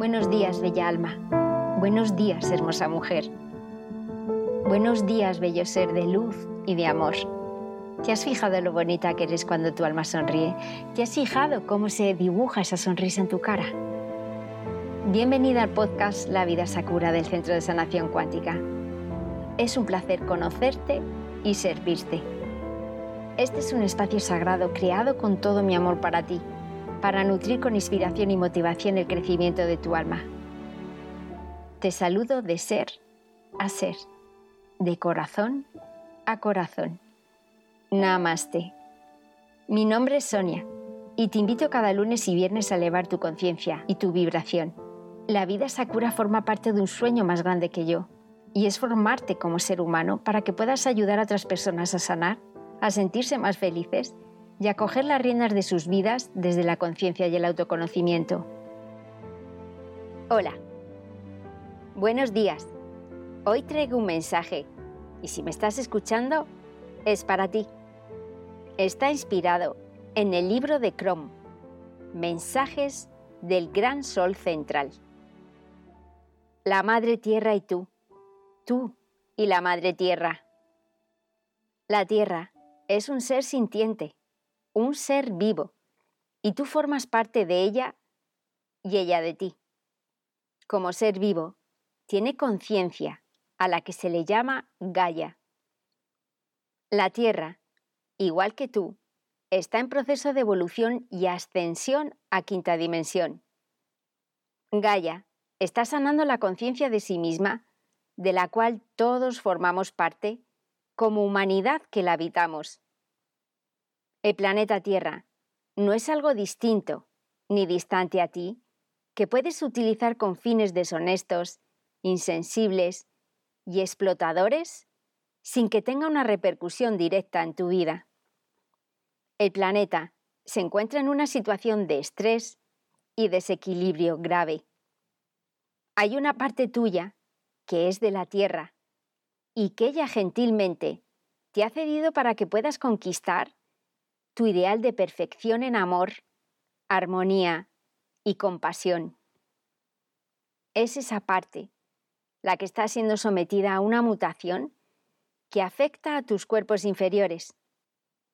Buenos días, bella alma. Buenos días, hermosa mujer. Buenos días, bello ser de luz y de amor. ¿Te has fijado lo bonita que eres cuando tu alma sonríe? ¿Te has fijado cómo se dibuja esa sonrisa en tu cara? Bienvenida al podcast La vida Sakura del Centro de Sanación Cuántica. Es un placer conocerte y servirte. Este es un espacio sagrado creado con todo mi amor para ti para nutrir con inspiración y motivación el crecimiento de tu alma. Te saludo de ser a ser, de corazón a corazón. Namaste. Mi nombre es Sonia y te invito cada lunes y viernes a elevar tu conciencia y tu vibración. La vida Sakura forma parte de un sueño más grande que yo y es formarte como ser humano para que puedas ayudar a otras personas a sanar, a sentirse más felices y a coger las riendas de sus vidas desde la conciencia y el autoconocimiento. Hola, buenos días. Hoy traigo un mensaje y si me estás escuchando, es para ti. Está inspirado en el libro de Chrome, Mensajes del Gran Sol Central. La Madre Tierra y tú, tú y la Madre Tierra. La Tierra es un ser sintiente un ser vivo, y tú formas parte de ella y ella de ti. Como ser vivo, tiene conciencia, a la que se le llama Gaia. La Tierra, igual que tú, está en proceso de evolución y ascensión a quinta dimensión. Gaia está sanando la conciencia de sí misma, de la cual todos formamos parte, como humanidad que la habitamos. El planeta Tierra no es algo distinto ni distante a ti que puedes utilizar con fines deshonestos, insensibles y explotadores sin que tenga una repercusión directa en tu vida. El planeta se encuentra en una situación de estrés y desequilibrio grave. Hay una parte tuya que es de la Tierra y que ella gentilmente te ha cedido para que puedas conquistar tu ideal de perfección en amor, armonía y compasión. Es esa parte la que está siendo sometida a una mutación que afecta a tus cuerpos inferiores,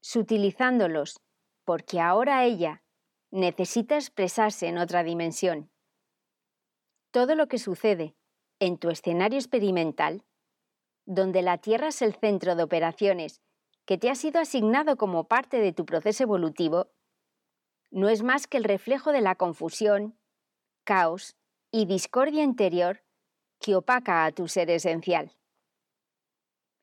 sutilizándolos porque ahora ella necesita expresarse en otra dimensión. Todo lo que sucede en tu escenario experimental, donde la Tierra es el centro de operaciones que te ha sido asignado como parte de tu proceso evolutivo, no es más que el reflejo de la confusión, caos y discordia interior que opaca a tu ser esencial.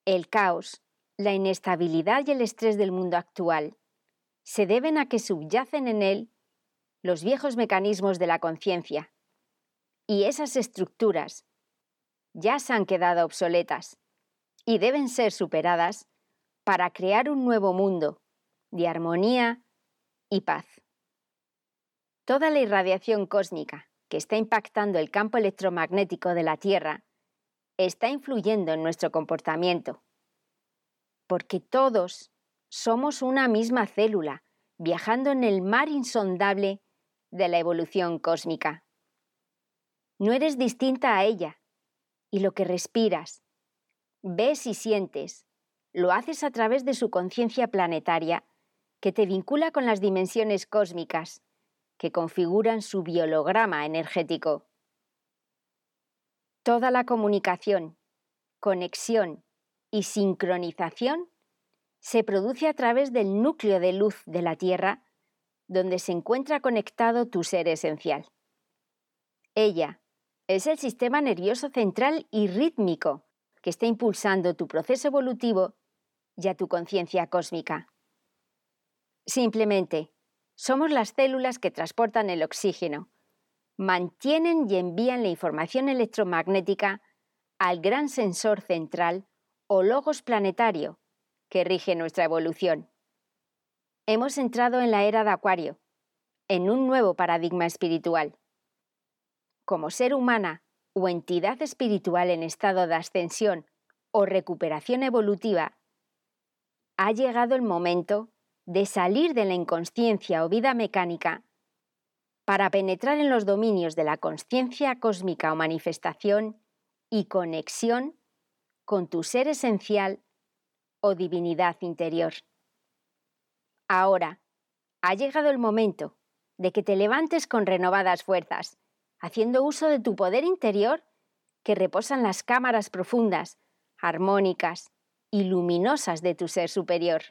El caos, la inestabilidad y el estrés del mundo actual se deben a que subyacen en él los viejos mecanismos de la conciencia, y esas estructuras ya se han quedado obsoletas y deben ser superadas para crear un nuevo mundo de armonía y paz. Toda la irradiación cósmica que está impactando el campo electromagnético de la Tierra está influyendo en nuestro comportamiento, porque todos somos una misma célula viajando en el mar insondable de la evolución cósmica. No eres distinta a ella, y lo que respiras, ves y sientes lo haces a través de su conciencia planetaria, que te vincula con las dimensiones cósmicas, que configuran su biolograma energético. Toda la comunicación, conexión y sincronización se produce a través del núcleo de luz de la Tierra, donde se encuentra conectado tu ser esencial. Ella es el sistema nervioso central y rítmico que está impulsando tu proceso evolutivo y a tu conciencia cósmica. Simplemente, somos las células que transportan el oxígeno, mantienen y envían la información electromagnética al gran sensor central o logos planetario que rige nuestra evolución. Hemos entrado en la era de Acuario, en un nuevo paradigma espiritual. Como ser humana o entidad espiritual en estado de ascensión o recuperación evolutiva, ha llegado el momento de salir de la inconsciencia o vida mecánica para penetrar en los dominios de la conciencia cósmica o manifestación y conexión con tu ser esencial o divinidad interior. Ahora, ha llegado el momento de que te levantes con renovadas fuerzas, haciendo uso de tu poder interior que reposan las cámaras profundas, armónicas y luminosas de tu ser superior.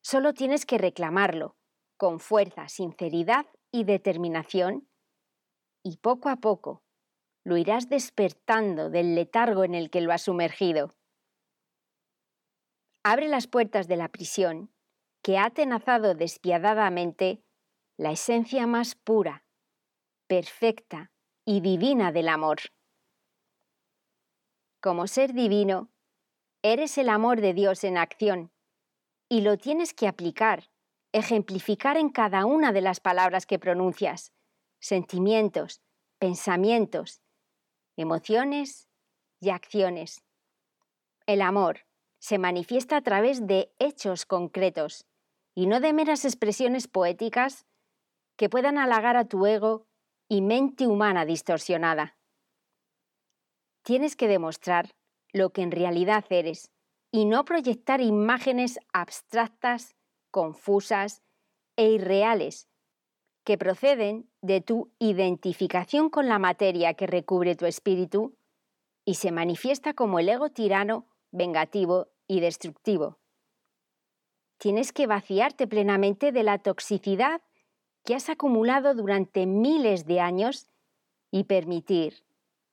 Solo tienes que reclamarlo con fuerza, sinceridad y determinación, y poco a poco lo irás despertando del letargo en el que lo has sumergido. Abre las puertas de la prisión que ha atenazado despiadadamente la esencia más pura, perfecta y divina del amor. Como ser divino, eres el amor de Dios en acción y lo tienes que aplicar, ejemplificar en cada una de las palabras que pronuncias, sentimientos, pensamientos, emociones y acciones. El amor se manifiesta a través de hechos concretos y no de meras expresiones poéticas que puedan halagar a tu ego y mente humana distorsionada. Tienes que demostrar lo que en realidad eres y no proyectar imágenes abstractas, confusas e irreales que proceden de tu identificación con la materia que recubre tu espíritu y se manifiesta como el ego tirano, vengativo y destructivo. Tienes que vaciarte plenamente de la toxicidad que has acumulado durante miles de años y permitir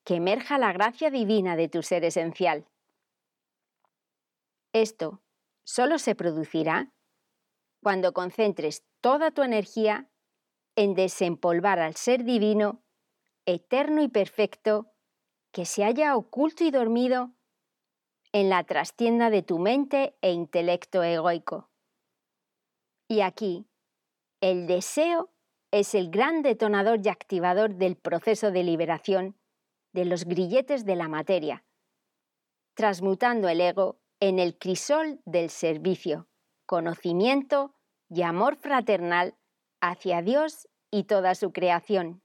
que emerja la gracia divina de tu ser esencial. Esto solo se producirá cuando concentres toda tu energía en desempolvar al ser divino, eterno y perfecto, que se haya oculto y dormido en la trastienda de tu mente e intelecto egoico. Y aquí el deseo es el gran detonador y activador del proceso de liberación de los grilletes de la materia, transmutando el ego en el crisol del servicio, conocimiento y amor fraternal hacia Dios y toda su creación.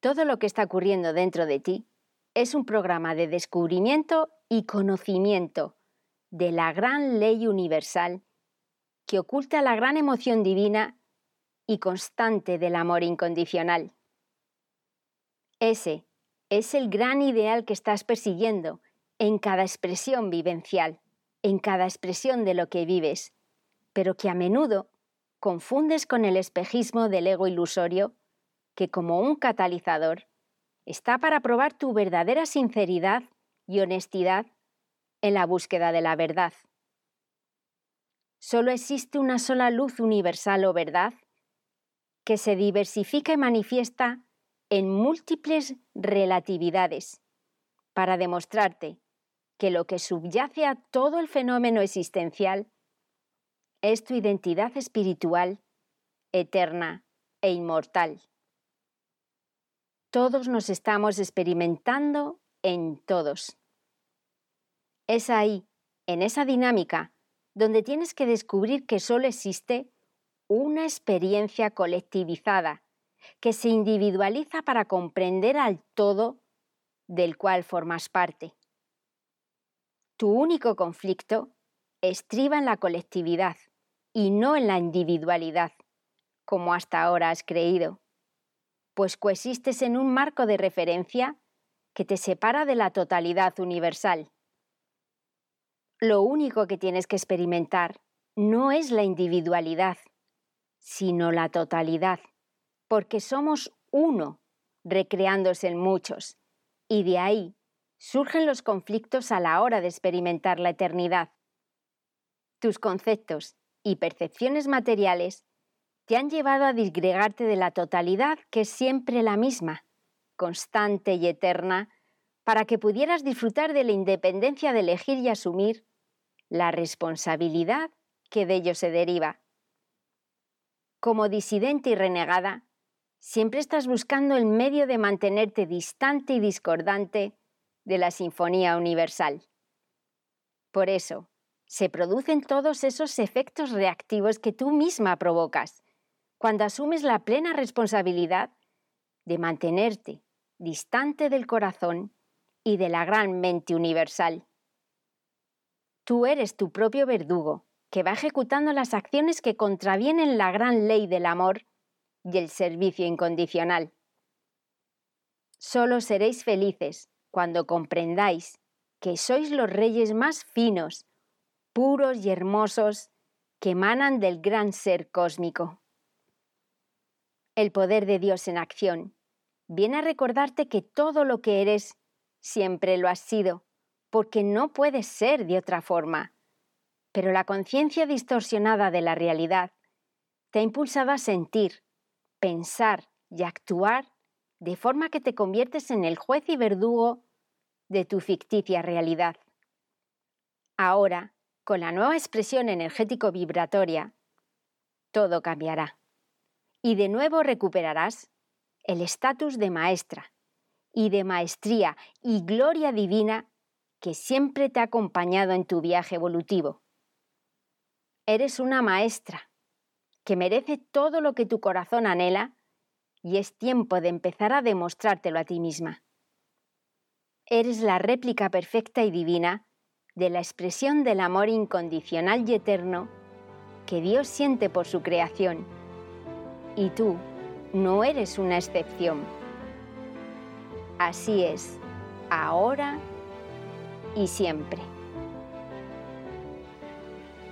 Todo lo que está ocurriendo dentro de ti es un programa de descubrimiento y conocimiento de la gran ley universal que oculta la gran emoción divina y constante del amor incondicional. Ese es el gran ideal que estás persiguiendo en cada expresión vivencial, en cada expresión de lo que vives, pero que a menudo confundes con el espejismo del ego ilusorio que como un catalizador está para probar tu verdadera sinceridad y honestidad en la búsqueda de la verdad. Solo existe una sola luz universal o verdad que se diversifica y manifiesta en múltiples relatividades para demostrarte que lo que subyace a todo el fenómeno existencial es tu identidad espiritual, eterna e inmortal. Todos nos estamos experimentando en todos. Es ahí, en esa dinámica, donde tienes que descubrir que solo existe una experiencia colectivizada que se individualiza para comprender al todo del cual formas parte. Tu único conflicto estriba en la colectividad y no en la individualidad, como hasta ahora has creído, pues coexistes en un marco de referencia que te separa de la totalidad universal. Lo único que tienes que experimentar no es la individualidad, sino la totalidad, porque somos uno, recreándose en muchos, y de ahí surgen los conflictos a la hora de experimentar la eternidad. Tus conceptos y percepciones materiales te han llevado a disgregarte de la totalidad que es siempre la misma, constante y eterna, para que pudieras disfrutar de la independencia de elegir y asumir la responsabilidad que de ello se deriva. Como disidente y renegada, siempre estás buscando el medio de mantenerte distante y discordante de la Sinfonía Universal. Por eso, se producen todos esos efectos reactivos que tú misma provocas, cuando asumes la plena responsabilidad de mantenerte distante del corazón y de la gran mente universal. Tú eres tu propio verdugo, que va ejecutando las acciones que contravienen la gran ley del amor y el servicio incondicional. Solo seréis felices cuando comprendáis que sois los reyes más finos, puros y hermosos que emanan del gran ser cósmico. El poder de Dios en acción viene a recordarte que todo lo que eres siempre lo has sido, porque no puedes ser de otra forma. Pero la conciencia distorsionada de la realidad te ha impulsado a sentir, pensar y actuar de forma que te conviertes en el juez y verdugo de tu ficticia realidad. Ahora, con la nueva expresión energético-vibratoria, todo cambiará. Y de nuevo recuperarás el estatus de maestra y de maestría y gloria divina que siempre te ha acompañado en tu viaje evolutivo. Eres una maestra que merece todo lo que tu corazón anhela y es tiempo de empezar a demostrártelo a ti misma. Eres la réplica perfecta y divina de la expresión del amor incondicional y eterno que Dios siente por su creación. Y tú no eres una excepción. Así es, ahora y siempre.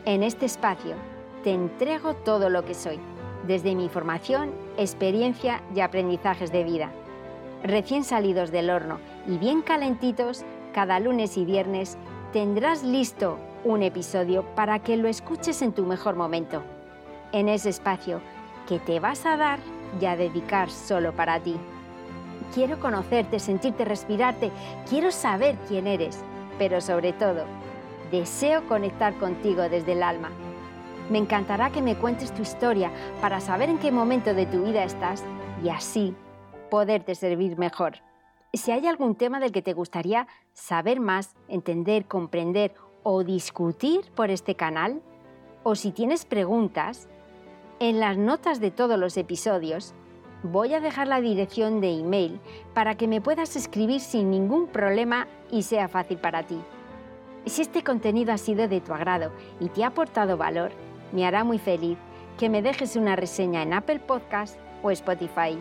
En este espacio te entrego todo lo que soy, desde mi formación, experiencia y aprendizajes de vida. Recién salidos del horno y bien calentitos, cada lunes y viernes tendrás listo un episodio para que lo escuches en tu mejor momento, en ese espacio que te vas a dar y a dedicar solo para ti. Quiero conocerte, sentirte, respirarte, quiero saber quién eres, pero sobre todo, deseo conectar contigo desde el alma. Me encantará que me cuentes tu historia para saber en qué momento de tu vida estás y así poderte servir mejor. Si hay algún tema del que te gustaría saber más, entender, comprender o discutir por este canal, o si tienes preguntas, en las notas de todos los episodios voy a dejar la dirección de email para que me puedas escribir sin ningún problema y sea fácil para ti. Si este contenido ha sido de tu agrado y te ha aportado valor, me hará muy feliz que me dejes una reseña en Apple Podcast o Spotify.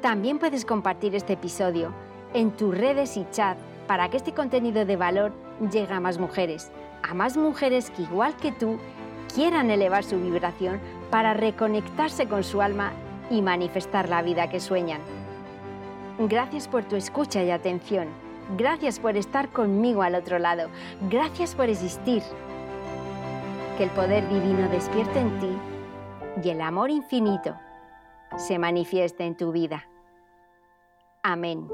También puedes compartir este episodio en tus redes y chat para que este contenido de valor llegue a más mujeres, a más mujeres que igual que tú quieran elevar su vibración para reconectarse con su alma y manifestar la vida que sueñan. Gracias por tu escucha y atención. Gracias por estar conmigo al otro lado. Gracias por existir. Que el poder divino despierte en ti y el amor infinito se manifieste en tu vida. Amén.